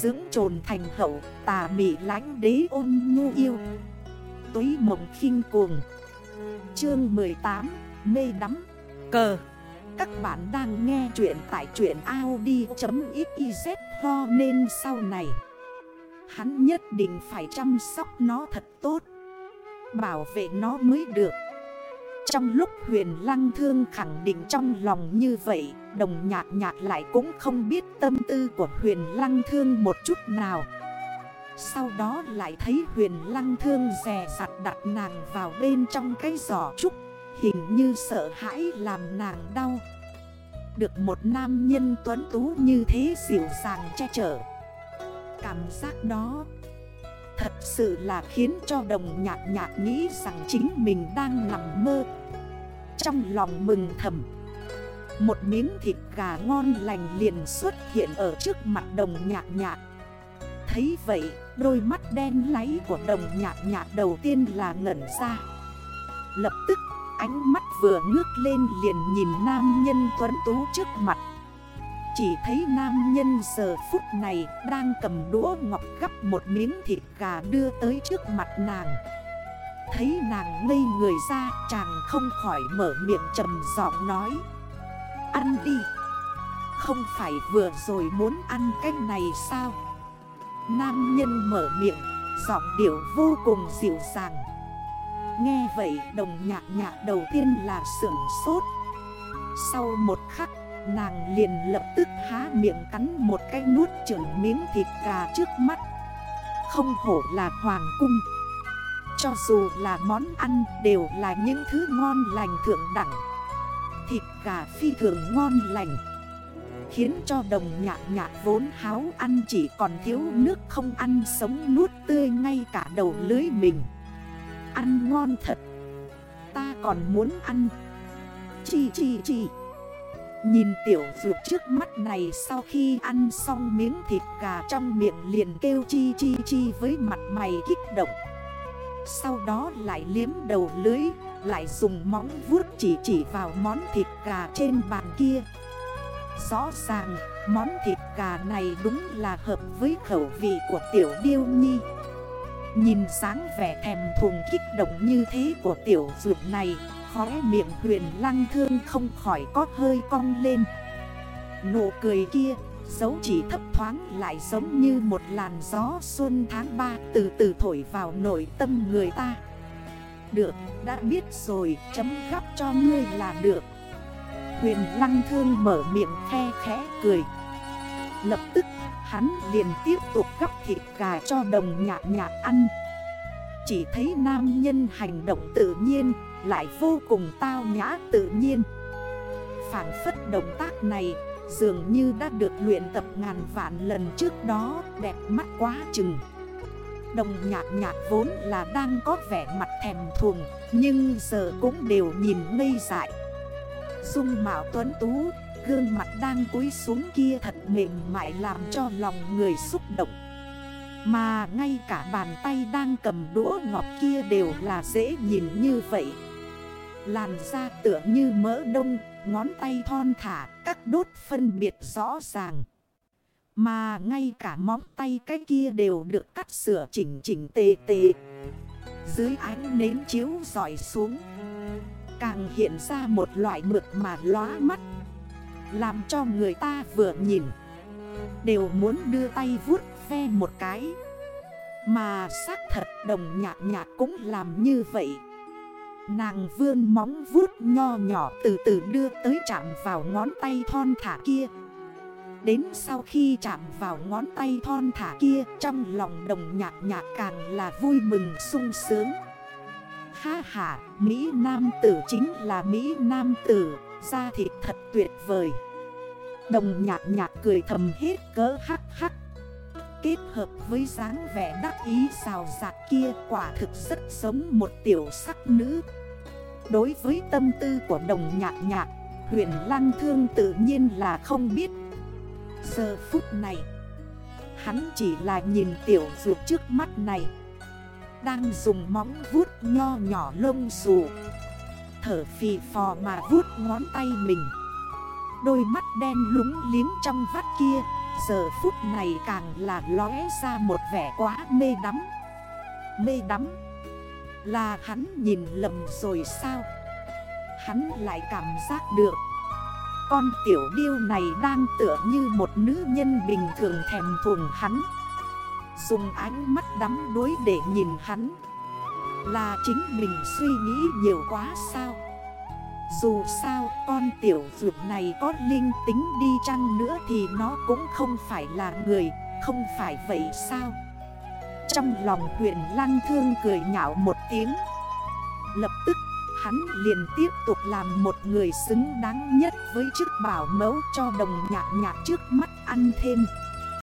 Dưỡng trồn thành hậu, tà mị lánh đế ôn nhu yêu. Túy mộng khinh cuồng. Chương 18 Mê đắm. Cờ. Các bạn đang nghe chuyện tại chuyện Audi.xyz Ho nên sau này, Hắn nhất định phải chăm sóc nó thật tốt. Bảo vệ nó mới được. Trong lúc huyền lăng thương khẳng định trong lòng như vậy Đồng nhạc nhạc lại cũng không biết tâm tư của huyền lăng thương một chút nào. Sau đó lại thấy huyền lăng thương rè sặt đặt nàng vào bên trong cái giỏ trúc, Hình như sợ hãi làm nàng đau. Được một nam nhân tuấn tú như thế dịu dàng che chở. Cảm giác đó Thật sự là khiến cho đồng nhạc nhạc nghĩ rằng chính mình đang nằm mơ. Trong lòng mừng thầm một miếng thịt gà ngon lành liền xuất hiện ở trước mặt đồng nhạc nhạc. Thấy vậy, đôi mắt đen láy của đồng nhạc nhạc đầu tiên là ngẩn ra. Lập tức, ánh mắt vừa ngước lên liền nhìn nam nhân tuấn tú trước mặt. Chỉ thấy nam nhân giờ phút này đang cầm đũa ngọc gắp một miếng thịt gà đưa tới trước mặt nàng. Thấy nàng ngây người ra, chàng không khỏi mở miệng trầm giọng nói. Ăn đi. Không phải vừa rồi muốn ăn cái này sao? Nam nhân mở miệng, Giọng điệu vô cùng dịu dàng. Nghe vậy, đồng nhạc nhạc đầu tiên là sưởng sốt. Sau một khắc, Nàng liền lập tức há miệng cắn một cái nuốt trưởng miếng thịt gà trước mắt. Không hổ là hoàng cung. Cho dù là món ăn đều là những thứ ngon lành thượng đẳng. Thịt gà phi thường ngon lành Khiến cho đồng nhạc nhạc vốn háo ăn chỉ còn thiếu nước không ăn sống nuốt tươi ngay cả đầu lưới mình. Ăn ngon thật Ta còn muốn ăn. Chi chi chi. Nhìn tiểu dược trước mắt này sau khi ăn xong miếng thịt gà trong miệng liền kêu chi chi chi với mặt mày kích động. Sau đó lại liếm đầu lưới, lại dùng móng vuốt chỉ chỉ vào món thịt gà trên bàn kia. Rõ ràng, món thịt gà này đúng là hợp với khẩu vị của tiểu điêu nhi. Nhìn sáng vẻ thèm thuồng kích động như thế của tiểu dược này, khóe miệng huyền lăng thương không khỏi có hơi cong lên. Nụ cười kia, dấu chỉ thấp thoáng lại giống như một làn gió xuân tháng 3 từ từ thổi vào nội tâm người ta. Được, đã biết rồi, chấm gắp cho ngươi là được. Huyền lăng thương mở miệng khe khẽ cười. Lập tức, hắn liền tiếp tục gắp thịt gà cho đồng nhạc nhạc ăn. Chỉ thấy nam nhân hành động tự nhiên lại vô cùng tao nhã tự nhiên. Phản phất động tác này dường như đã được luyện tập ngàn vạn lần trước đó đẹp mắt quá chừng. Đồng nhạc nhạc vốn là đang có vẻ mặt thèm thuồng Nhưng giờ cũng đều nhìn ngây dại. Dung mạo tuấn tú Gương mặt đang cúi xuống kia thật mềm mại làm cho lòng người xúc động. Mà ngay cả bàn tay đang cầm đũa ngọc kia đều là dễ nhìn như vậy. Làn da tựa như mỡ đông, ngón tay thon thả, các đốt phân biệt rõ ràng. Mà ngay cả móng tay cái kia đều được cắt sửa chỉnh chỉnh tề tề. Dưới ánh nến chiếu dọi xuống. Càng hiện ra một loại mực mà lóa mắt. Làm cho người ta vừa nhìn. Đều muốn đưa tay vuốt ve một cái. Mà xác thật đồng nhạc nhạc cũng làm như vậy. Nàng vươn móng vuốt nho nhỏ từ từ đưa tới chạm vào ngón tay thon thả kia Đến sau khi chạm vào ngón tay thon thả kia Trong lòng đồng nhạc nhạc càng là vui mừng sung sướng. Ha ha, Mỹ Nam tử chính là Mỹ Nam tử Da thịt thật tuyệt vời. Đồng nhạc nhạc cười thầm hết cỡ hắc hắc. Kết hợp với dáng vẻ đắc ý xào giạc kia quả thực rất giống một tiểu sắc nữ. Đối với tâm tư của đồng nhạc nhạc Huyền lăng thương tự nhiên là không biết Giờ phút này, Hắn chỉ là nhìn tiểu dược trước mắt này, Đang dùng móng vuốt nho nhỏ lông xù, Thở phì phò mà vuốt ngón tay mình. Đôi mắt đen lúng liếng trong vắt kia, Giờ phút này càng là lóe ra một vẻ quá mê đắm. Mê đắm Là hắn nhìn lầm rồi sao? Hắn lại cảm giác được con tiểu điêu này đang tựa như một nữ nhân bình thường thèm thuồng hắn. Dùng ánh mắt đắm đuối để nhìn hắn. Là chính mình suy nghĩ nhiều quá sao? Dù sao, con tiểu dược này có linh tính đi chăng nữa thì nó cũng không phải là người, Không phải vậy sao? Trong lòng huyền lăng thương cười nhạo một tiếng. Lập tức hắn liền tiếp tục làm một người xứng đáng nhất với chức bảo mẫu cho đồng nhạc nhạc trước mắt ăn thêm.